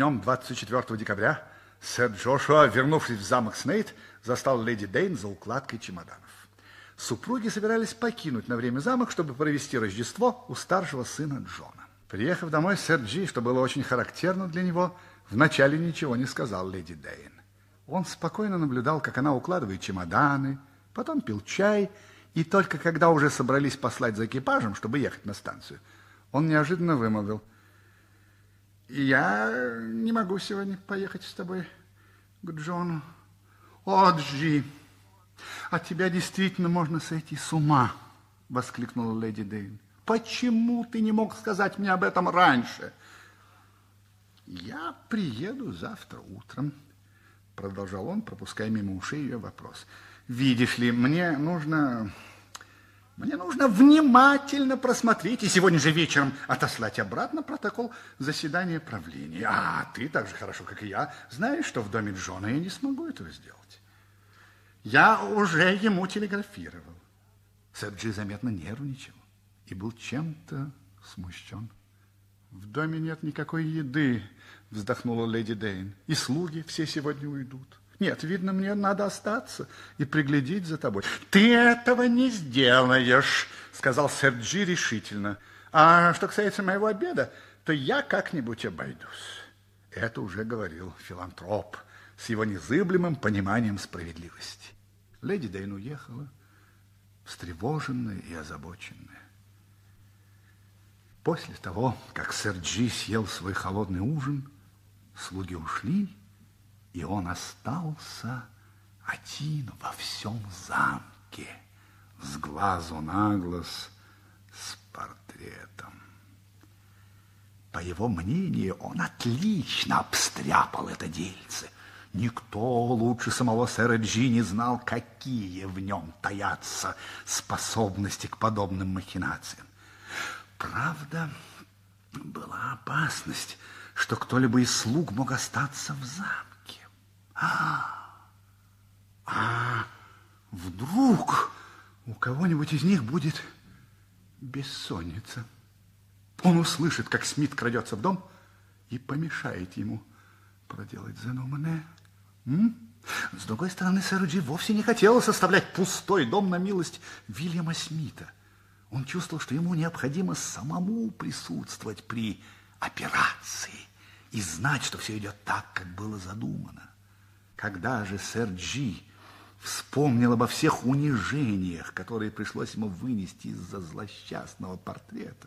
Днем 24 декабря сэр Джошуа, вернувшись в замок Снейт, застал леди Дейн за укладкой чемоданов. Супруги собирались покинуть на время замок, чтобы провести Рождество у старшего сына Джона. Приехав домой, сэр Джи, что было очень характерно для него, вначале ничего не сказал леди Дейн. Он спокойно наблюдал, как она укладывает чемоданы, потом пил чай, и только когда уже собрались послать за экипажем, чтобы ехать на станцию, он неожиданно вымолвил. «Я не могу сегодня поехать с тобой к Джону. О, Джи, от тебя действительно можно сойти с ума!» — воскликнула леди Дейн. «Почему ты не мог сказать мне об этом раньше?» «Я приеду завтра утром», — продолжал он, пропуская мимо ушей ее вопрос. «Видишь ли, мне нужно мне нужно внимательно просмотреть и сегодня же вечером отослать обратно протокол заседания правления. А ты так же хорошо, как и я, знаешь, что в доме Джона я не смогу этого сделать. Я уже ему телеграфировал. Сэрджи заметно нервничал и был чем-то смущен. В доме нет никакой еды, вздохнула леди Дейн, и слуги все сегодня уйдут. Нет, видно, мне надо остаться и приглядеть за тобой. Ты этого не сделаешь, сказал Серджи решительно. А что касается моего обеда, то я как-нибудь обойдусь. Это уже говорил филантроп с его незыблемым пониманием справедливости. Леди Дейн уехала, встревоженная и озабоченная. После того, как сэр Джи съел свой холодный ужин, слуги ушли, и он остался один во всем замке, с глазу на глаз, с портретом. По его мнению, он отлично обстряпал это дельце. Никто лучше самого сэра Джи не знал, какие в нем таятся способности к подобным махинациям. Правда, была опасность, что кто-либо из слуг мог остаться в замке. А, вдруг у кого-нибудь из них будет бессонница. Он услышит, как Смит крадется в дом и помешает ему проделать задуманное. М? С другой стороны, сэр Джи вовсе не хотел составлять пустой дом на милость Вильяма Смита. Он чувствовал, что ему необходимо самому присутствовать при операции и знать, что все идет так, как было задумано. Когда же сэр Джи вспомнил обо всех унижениях, которые пришлось ему вынести из-за злосчастного портрета,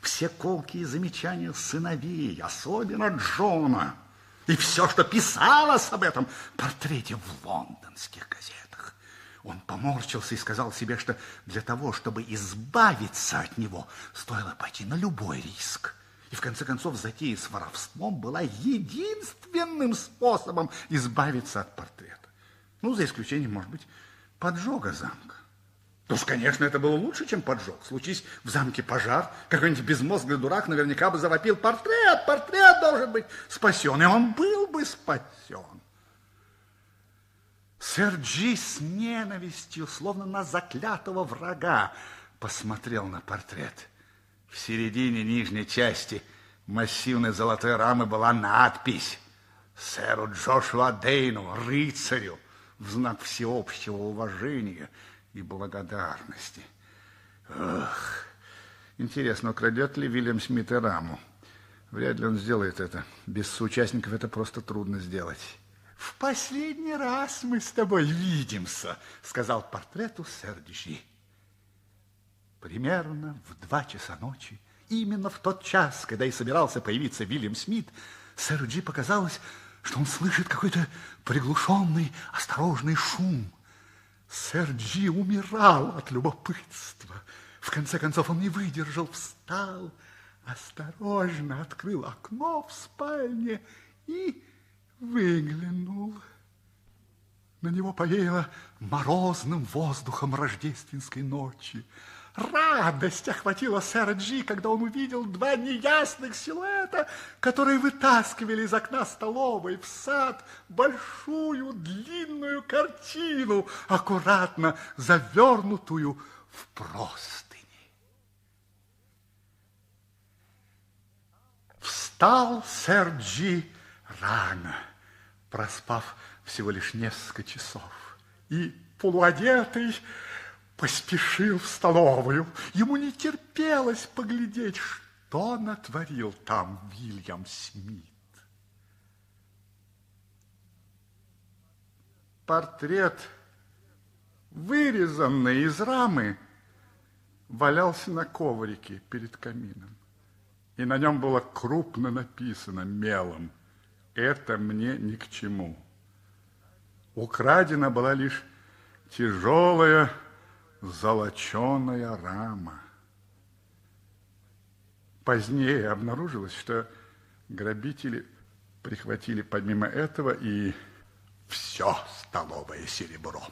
все колкие замечания сыновей, особенно Джона, и все, что писалось об этом портрете в лондонских газетах. Он поморщился и сказал себе, что для того, чтобы избавиться от него, стоило пойти на любой риск. И в конце концов затея с воровством была единственным способом избавиться от портрета. Ну, за исключением, может быть, поджога замка. Уж, конечно, это было лучше, чем поджог. Случись в замке пожар, какой-нибудь безмозглый дурак наверняка бы завопил портрет, портрет должен быть спасен, и он был бы спасен. Сэр с ненавистью, словно на заклятого врага, посмотрел на портрет. В середине нижней части массивной золотой рамы была надпись «Сэру Джошуа Дейну, рыцарю, в знак всеобщего уважения и благодарности». Ох, интересно, украдет ли Вильям Смит и раму? Вряд ли он сделает это. Без соучастников это просто трудно сделать. «В последний раз мы с тобой видимся», — сказал портрету сэр Диши. Примерно в два часа ночи, именно в тот час, когда и собирался появиться Вильям Смит, сэру Джи показалось, что он слышит какой-то приглушенный, осторожный шум. Сэр Джи умирал от любопытства. В конце концов он не выдержал, встал, осторожно открыл окно в спальне и выглянул. На него повеяло морозным воздухом рождественской ночи. Радость охватила сэра Джи, когда он увидел два неясных силуэта, которые вытаскивали из окна столовой в сад большую длинную картину, аккуратно завернутую в простыни. Встал сэр Джи рано, проспав всего лишь несколько часов, и полуодетый поспешил в столовую. Ему не терпелось поглядеть, что натворил там Вильям Смит. Портрет, вырезанный из рамы, валялся на коврике перед камином. И на нем было крупно написано мелом «Это мне ни к чему». Украдена была лишь тяжелая золоченая рама. Позднее обнаружилось, что грабители прихватили помимо этого и все столовое серебро.